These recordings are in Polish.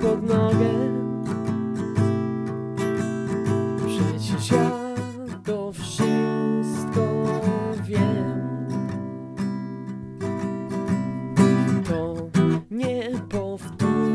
pod nogę. Przecież ja to wszystko wiem. To nie powtórzy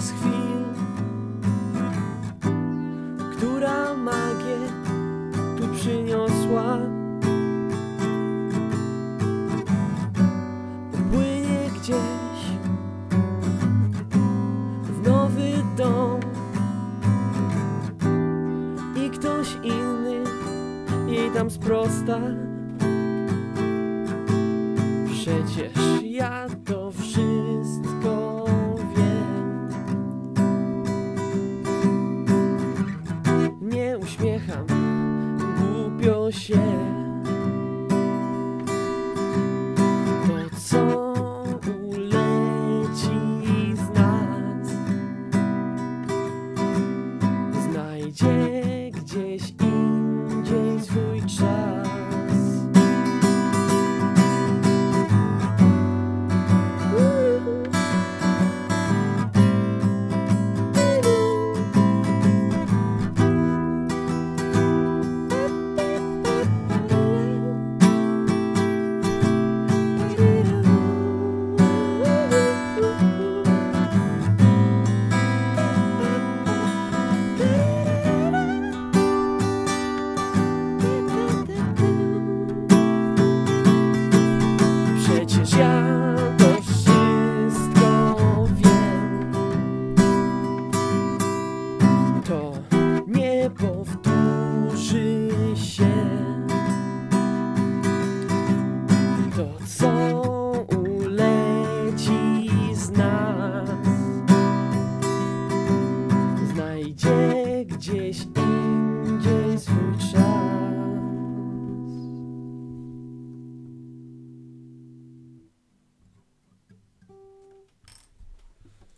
z chwil, która magię tu przyniosła. Płynie gdzieś w nowy dom i ktoś inny jej tam sprosta. Przecież ja to wszystko głupio się. To co uleci z nas znajdzie gdzieś indziej swój czas. Nas, znajdzie gdzieś indziej.